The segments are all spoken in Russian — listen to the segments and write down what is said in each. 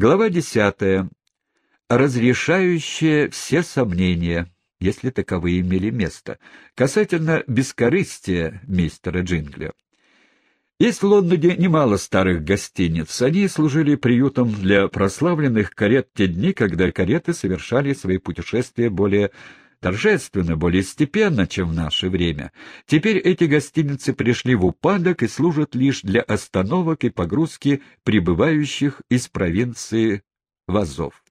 Глава десятая. Разрешающая все сомнения, если таковые имели место, касательно бескорыстия мистера Джингля. Есть в Лондоне немало старых гостиниц. Они служили приютом для прославленных карет те дни, когда кареты совершали свои путешествия более торжественно, более степенно, чем в наше время. Теперь эти гостиницы пришли в упадок и служат лишь для остановок и погрузки прибывающих из провинции вазов.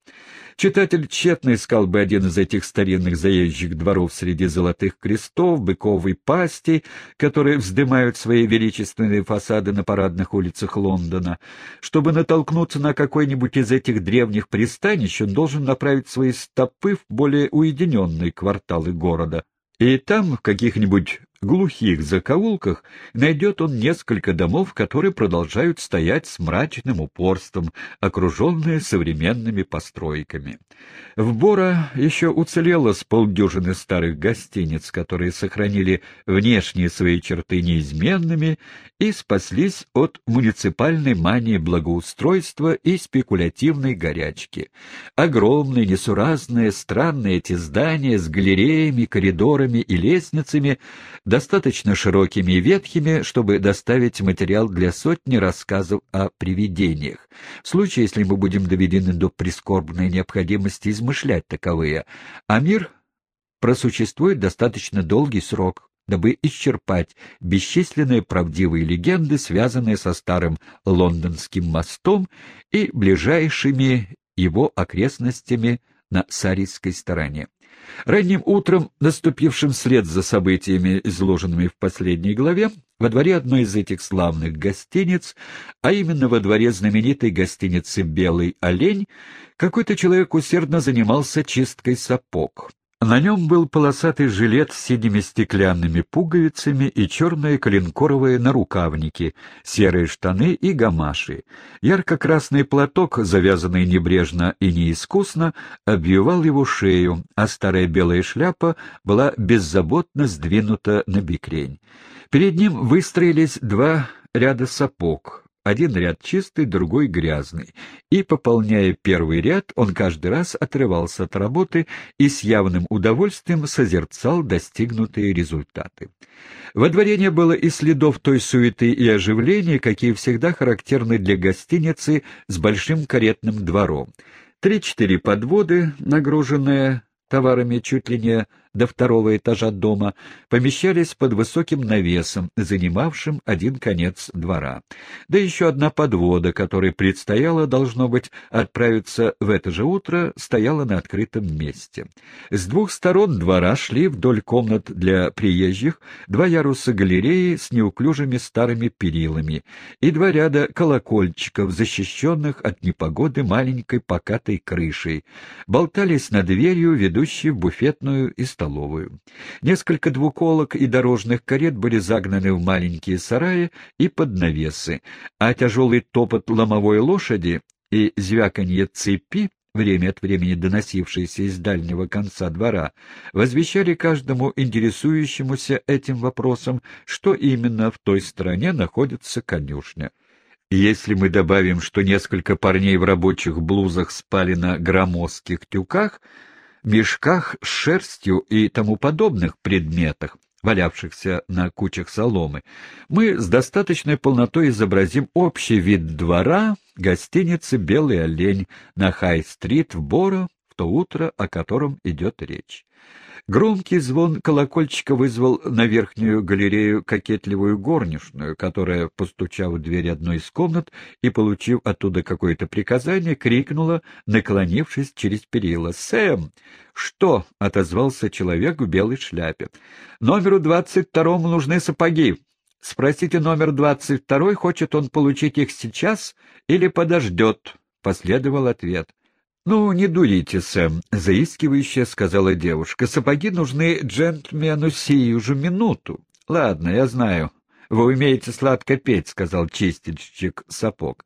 Читатель тщетно искал бы один из этих старинных заезжих дворов среди золотых крестов, быковой пасти, которые вздымают свои величественные фасады на парадных улицах Лондона. Чтобы натолкнуться на какой-нибудь из этих древних пристанищ, он должен направить свои стопы в более уединенные кварталы города. И там, в каких-нибудь глухих закоулках найдет он несколько домов, которые продолжают стоять с мрачным упорством, окруженные современными постройками. В Бора еще уцелело с полдюжины старых гостиниц, которые сохранили внешние свои черты неизменными и спаслись от муниципальной мании благоустройства и спекулятивной горячки. Огромные, несуразные, странные эти здания с галереями, коридорами и лестницами достаточно широкими и ветхими, чтобы доставить материал для сотни рассказов о привидениях, в случае, если мы будем доведены до прискорбной необходимости измышлять таковые, а мир просуществует достаточно долгий срок, дабы исчерпать бесчисленные правдивые легенды, связанные со старым лондонским мостом и ближайшими его окрестностями на Сарийской стороне. Ранним утром, наступившим вслед за событиями, изложенными в последней главе, во дворе одной из этих славных гостиниц, а именно во дворе знаменитой гостиницы «Белый олень», какой-то человек усердно занимался чисткой сапог. На нем был полосатый жилет с синими стеклянными пуговицами и черные коленкоровые нарукавники, серые штаны и гамаши. Ярко-красный платок, завязанный небрежно и неискусно, обвивал его шею, а старая белая шляпа была беззаботно сдвинута на бикрень. Перед ним выстроились два ряда сапог, один ряд чистый, другой грязный, и, пополняя первый ряд, он каждый раз отрывался от работы и с явным удовольствием созерцал достигнутые результаты. Во дворе не было и следов той суеты и оживления, какие всегда характерны для гостиницы с большим каретным двором. Три-четыре подводы, нагруженные товарами чуть ли не до второго этажа дома, помещались под высоким навесом, занимавшим один конец двора. Да еще одна подвода, которой предстояло, должно быть, отправиться в это же утро, стояла на открытом месте. С двух сторон двора шли вдоль комнат для приезжих два яруса галереи с неуклюжими старыми перилами и два ряда колокольчиков, защищенных от непогоды маленькой покатой крышей, болтались над дверью, ведущей в буфетную и столовую. Несколько двуколок и дорожных карет были загнаны в маленькие сараи и под навесы, а тяжелый топот ломовой лошади и звяканье цепи, время от времени доносившиеся из дальнего конца двора, возвещали каждому интересующемуся этим вопросом, что именно в той стороне находится конюшня. Если мы добавим, что несколько парней в рабочих блузах спали на громоздких тюках, мешках с шерстью и тому подобных предметах, валявшихся на кучах соломы, мы с достаточной полнотой изобразим общий вид двора гостиницы «Белый олень» на Хай-стрит в Боро в то утро, о котором идет речь. Громкий звон колокольчика вызвал на верхнюю галерею кокетливую горничную, которая, постучав в дверь одной из комнат и получив оттуда какое-то приказание, крикнула, наклонившись через перила. «Сэм!» «Что?» — отозвался человек в белой шляпе. «Номеру двадцать второму нужны сапоги. Спросите номер двадцать второй, хочет он получить их сейчас или подождет?» — последовал ответ. «Ну, не дурите, Сэм», — заискивающе сказала девушка. «Сапоги нужны джентльмену сию же минуту». «Ладно, я знаю. Вы умеете сладко петь», — сказал чистильщик сапог.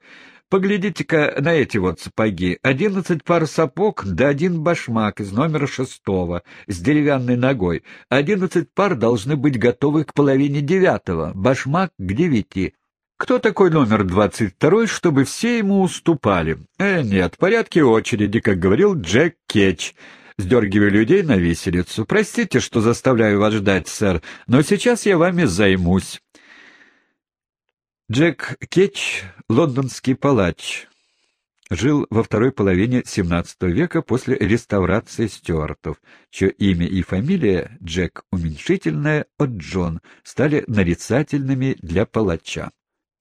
«Поглядите-ка на эти вот сапоги. Одиннадцать пар сапог да один башмак из номера шестого с деревянной ногой. Одиннадцать пар должны быть готовы к половине девятого, башмак к девяти. Кто такой номер двадцать второй, чтобы все ему уступали? Э, нет, порядки очереди, как говорил Джек Кетч. Сдергиваю людей на виселицу. Простите, что заставляю вас ждать, сэр, но сейчас я вами займусь. Джек Кетч — лондонский палач. Жил во второй половине XVII века после реставрации Стюартов, чье имя и фамилия Джек уменьшительное от Джон стали нарицательными для палача.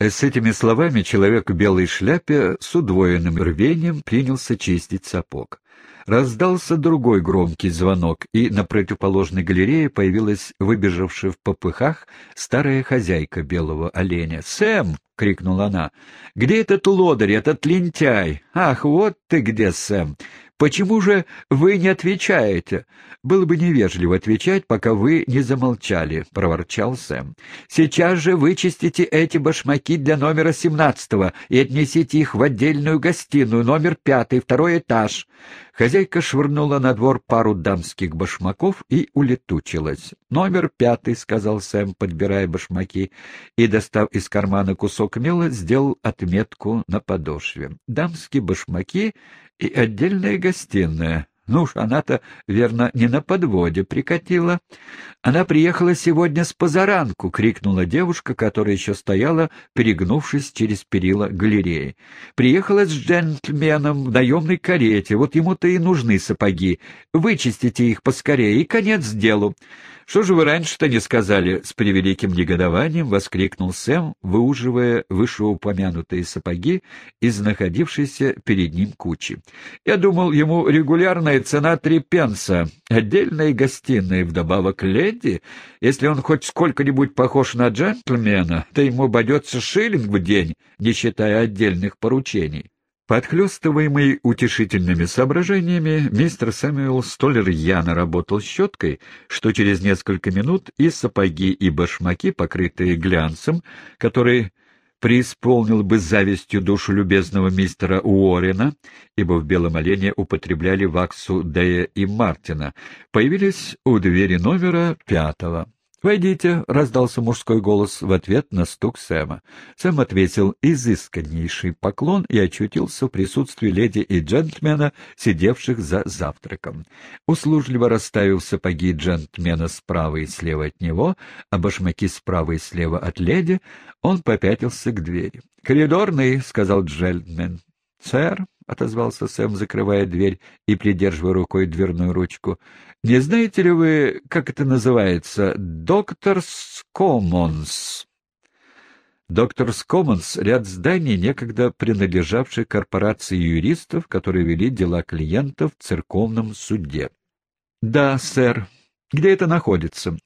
С этими словами человек в белой шляпе с удвоенным рвением принялся чистить сапог. Раздался другой громкий звонок, и на противоположной галерее появилась выбежавшая в попыхах старая хозяйка белого оленя. «Сэм!» — крикнула она. «Где этот лодырь, этот лентяй? Ах, вот ты где, Сэм! Почему же вы не отвечаете? Было бы невежливо отвечать, пока вы не замолчали, — проворчал Сэм. Сейчас же вычистите эти башмаки для номера семнадцатого и отнесите их в отдельную гостиную, номер пятый, второй этаж. Хозяйка швырнула на двор пару дамских башмаков и улетучилась. «Номер пятый», — сказал Сэм, подбирая башмаки, и, достав из кармана кусок мела, сделал отметку на подошве. «Дамские башмаки и отдельная гостиная. Ну уж она-то, верно, не на подводе прикатила. Она приехала сегодня с позаранку, — крикнула девушка, которая еще стояла, перегнувшись через перила галереи. Приехала с джентльменом в наемной карете, вот ему-то и нужны сапоги. Вычистите их поскорее, и конец делу. «Что же вы раньше-то не сказали?» — с превеликим негодованием воскликнул Сэм, выуживая вышеупомянутые сапоги из находившейся перед ним кучи. «Я думал, ему регулярная цена три пенса, отдельная гостиная, вдобавок леди. Если он хоть сколько-нибудь похож на джентльмена, то ему обойдется шиллинг в день, не считая отдельных поручений». Подхлёстываемый утешительными соображениями, мистер Сэмюэл столь рьяно работал щеткой, что через несколько минут и сапоги, и башмаки, покрытые глянцем, который преисполнил бы завистью душу любезного мистера Уоррена, ибо в «Белом олене» употребляли ваксу Дея и Мартина, появились у двери номера пятого. «Войдите», — раздался мужской голос в ответ на стук Сэма. Сэм ответил изысканнейший поклон и очутился в присутствии леди и джентльмена, сидевших за завтраком. Услужливо расставив сапоги джентльмена справа и слева от него, а башмаки справа и слева от леди, он попятился к двери. «Коридорный», — сказал джентльмен. «Сэр», — отозвался Сэм, закрывая дверь и придерживая рукой дверную ручку, — «не знаете ли вы, как это называется? Докторс Коммонс». Докторс Коммонс — ряд зданий, некогда принадлежавших корпорации юристов, которые вели дела клиентов в церковном суде. «Да, сэр. Где это находится?»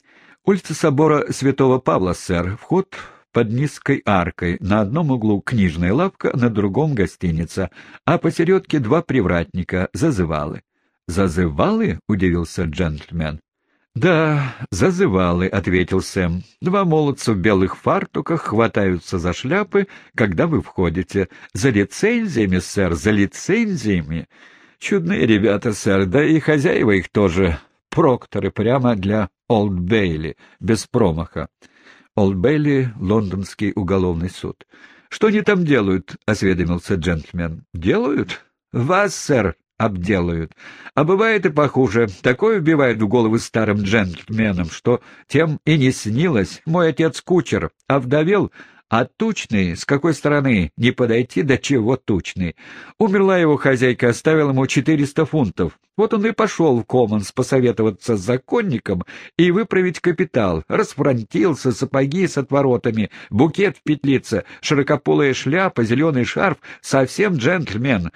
«Улица собора Святого Павла, сэр. Вход под низкой аркой, на одном углу книжная лавка, на другом гостиница, а посередке два привратника, зазывалы. «Зазывалы?» — удивился джентльмен. «Да, зазывалы», — ответил Сэм. «Два молодца в белых фартуках хватаются за шляпы, когда вы входите. За лицензиями, сэр, за лицензиями. Чудные ребята, сэр, да и хозяева их тоже. Прокторы прямо для Олд Бейли, без промаха. Олд-Бейли, лондонский уголовный суд. — Что они там делают? — осведомился джентльмен. — Делают? — Вас, сэр, обделают. А бывает и похуже. Такое вбивает в головы старым джентльменам, что тем и не снилось. Мой отец кучер, а вдовел а тучный, с какой стороны не подойти, до чего тучный? Умерла его хозяйка, оставила ему четыреста фунтов. Вот он и пошел в Коммонс посоветоваться с законником и выправить капитал. Расфронтился, сапоги с отворотами, букет в петлице, широкополая шляпа, зеленый шарф, совсем джентльмен.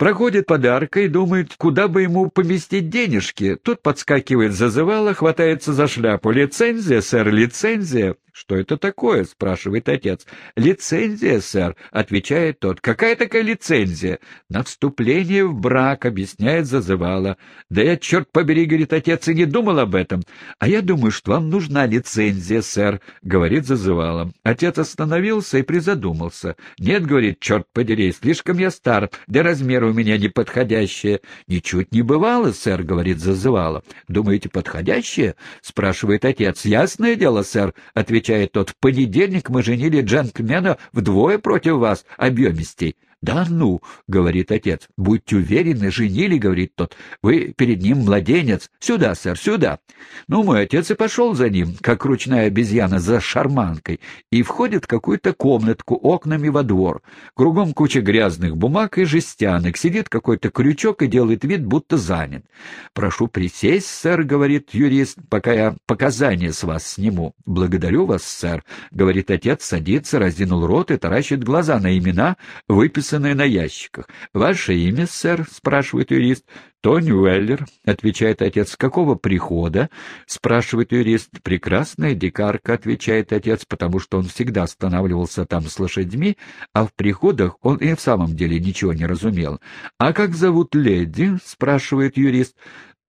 Проходит подарка и думает, куда бы ему поместить денежки. Тут подскакивает зазывало, хватается за шляпу. «Лицензия, сэр, лицензия!» «Что это такое?» — спрашивает отец. «Лицензия, сэр», — отвечает тот. «Какая такая лицензия?» «На вступление в брак», — объясняет зазывало. «Да я, черт побери, — говорит отец, — и не думал об этом. А я думаю, что вам нужна лицензия, сэр», — говорит зазывало. Отец остановился и призадумался. «Нет, — говорит, — черт подери, слишком я стар, для размера у меня неподходящее». «Ничуть не бывало, сэр», — говорит зазывало. «Думаете, подходящее?» — спрашивает отец. «Ясное дело, сэр», — отвечает тот. «В понедельник мы женили джентльмена вдвое против вас, объемистей». «Да ну!» — говорит отец. «Будьте уверены, женили, — говорит тот. Вы перед ним младенец. Сюда, сэр, сюда!» Ну, мой отец и пошел за ним, как ручная обезьяна за шарманкой, и входит в какую-то комнатку окнами во двор. Кругом куча грязных бумаг и жестянок. Сидит какой-то крючок и делает вид, будто занят. «Прошу присесть, сэр, — говорит юрист, — пока я показания с вас сниму». «Благодарю вас, сэр, — говорит отец, садится, раздинул рот и таращит глаза на имена, выписанные написанное на ящиках. «Ваше имя, сэр?» — спрашивает юрист. «Тони Уэллер», — отвечает отец. «Какого прихода?» — спрашивает юрист. «Прекрасная дикарка», — отвечает отец, потому что он всегда останавливался там с лошадьми, а в приходах он и в самом деле ничего не разумел. «А как зовут леди?» — спрашивает юрист.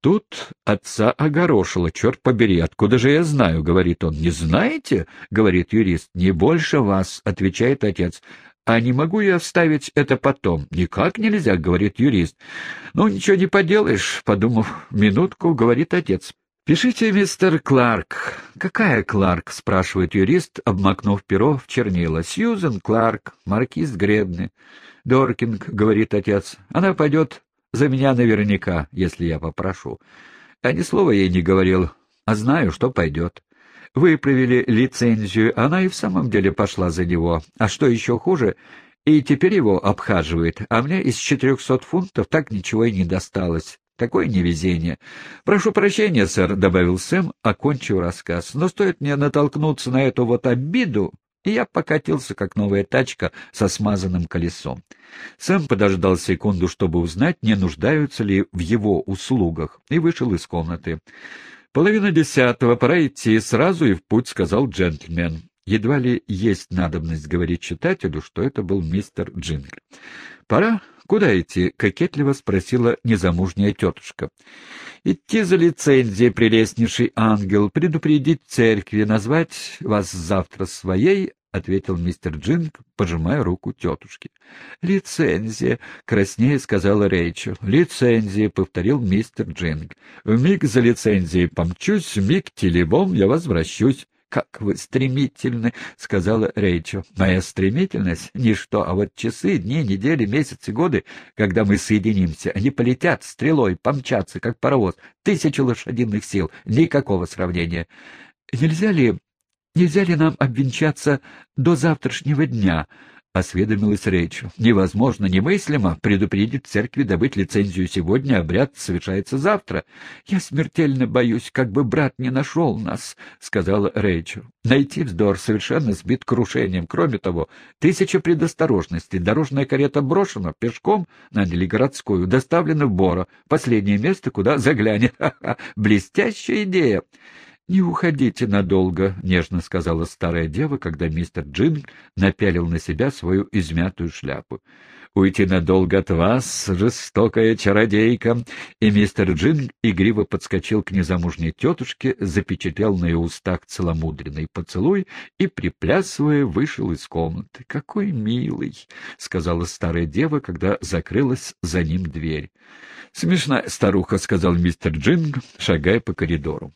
Тут отца огорошило. «Черт побери, откуда же я знаю?» — говорит он. «Не знаете?» — говорит юрист. «Не больше вас», — отвечает отец. «А не могу я вставить это потом?» «Никак нельзя», — говорит юрист. «Ну, ничего не поделаешь», — подумав минутку, говорит отец. «Пишите, мистер Кларк». «Какая Кларк?» — спрашивает юрист, обмакнув перо в чернила. «Сьюзен Кларк, маркиз Гребны». «Доркинг», — говорит отец. «Она пойдет за меня наверняка, если я попрошу». Я ни слова ей не говорил, а знаю, что пойдет. Выправили лицензию, она и в самом деле пошла за него. А что еще хуже, и теперь его обхаживает, а мне из четырехсот фунтов так ничего и не досталось. Такое невезение. «Прошу прощения, сэр», — добавил Сэм, окончив рассказ. «Но стоит мне натолкнуться на эту вот обиду, и я покатился, как новая тачка со смазанным колесом. Сэм подождал секунду, чтобы узнать, не нуждаются ли в его услугах, и вышел из комнаты. «Половина десятого, пора идти, сразу и в путь», — сказал джентльмен. Едва ли есть надобность говорить читателю, что это был мистер Джингл. «Пора? Куда идти?» — кокетливо спросила незамужняя тетушка. «Идти за лицензией, прелестнейший ангел, предупредить церкви, назвать вас завтра своей, — ответил мистер Джингль, пожимая руку тетушки. — Лицензия, — краснея сказала Рэйчел. — Лицензия, — повторил мистер Джингль. — В миг за лицензией помчусь, в миг тили-бом я возвращусь. — Как вы стремительны, — сказала Рэйчел. — Моя стремительность — ничто, а вот часы, дни, недели, месяцы, годы, когда мы соединимся, они полетят стрелой, помчатся, как паровоз, тысячи лошадиных сил, никакого сравнения. Нельзя ли Нельзя ли нам обвенчаться до завтрашнего дня? — осведомилась Рэйчел. — Невозможно, немыслимо предупредить церкви добыть лицензию сегодня, обряд совершается завтра. — Я смертельно боюсь, как бы брат не нашел нас, — сказала Рэйчел. — Найти вздор совершенно сбит крушением. Кроме того, тысяча предосторожностей. Дорожная карета брошена пешком, наняли городскую, доставлена в Боро, последнее место, куда заглянет. Ха-ха! Блестящая идея! «Не уходите надолго», — нежно сказала старая дева, когда мистер Джин напялил на себя свою измятую шляпу. «Уйти надолго от вас, жестокая чародейка!» И мистер Джин игриво подскочил к незамужней тетушке, запечатлел на ее устах целомудренный поцелуй и, приплясывая, вышел из комнаты. «Какой милый!» — сказала старая дева, когда закрылась за ним дверь. «Смешная старуха», — сказал мистер Джин, шагая по коридору.